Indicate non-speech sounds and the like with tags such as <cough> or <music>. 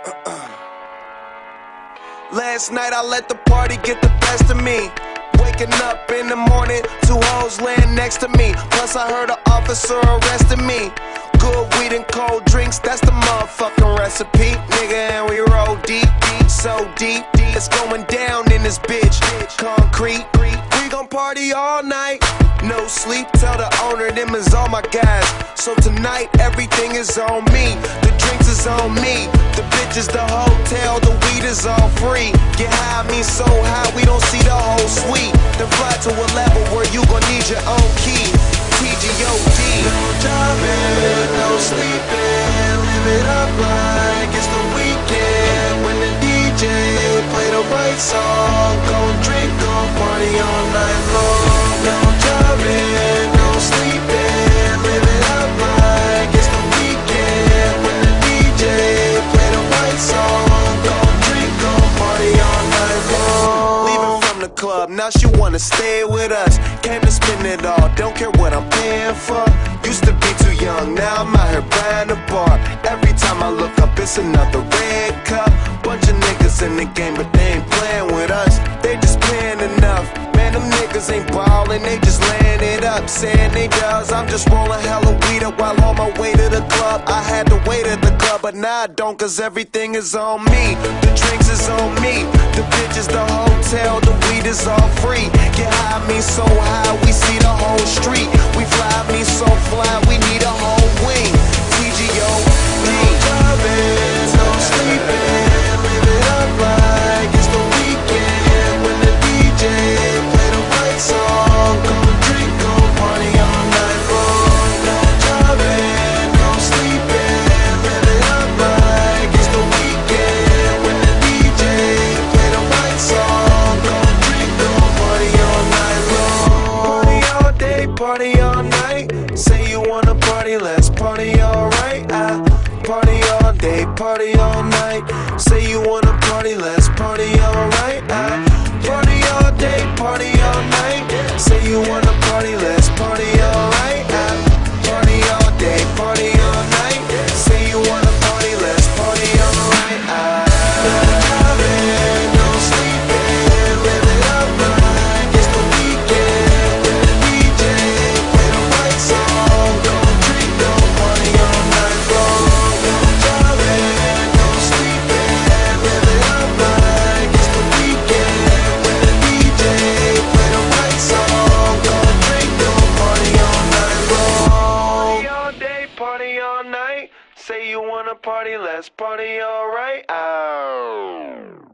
<clears throat> Last night I let the party get the best of me. Waking up in the morning, two hoes laying next to me. Plus, I heard an officer arrested me. Good weed and cold drinks, that's the motherfucking recipe. Nigga, and we roll deep, deep, so deep, deep. It's going down in this bitch. Concrete, we gon' party all night. No sleep, tell the owner them is all my guys. So tonight, everything is on me. Is on me. The bitches, the hotel, the weed is all free. Get high, me so high, we don't see the whole suite. Then fly to a level where you gon' need your own key. TGOD. No driving, no sleeping. Live it up like it's the weekend. When the DJ play the right song, gon' drink, gon' party all club, now she wanna stay with us. Came to spend it all, don't care what I'm paying for. Used to be too young, now I'm out here buying a bar. Every time I look up, it's another red cup. Bunch of niggas in the game, but they ain't playing with us. They just playing enough. Man, them niggas ain't ballin', they just laying it up. Saying they does, I'm just rolling hella weed up while on my way to the club. I had to wait at the club, but now I don't, cause everything is on me. The drinks is on me, the bitches, the weed is all free. Get high, me so party, let's party alright. I party all day, party all night. Wanna party, let's party alright. Oh.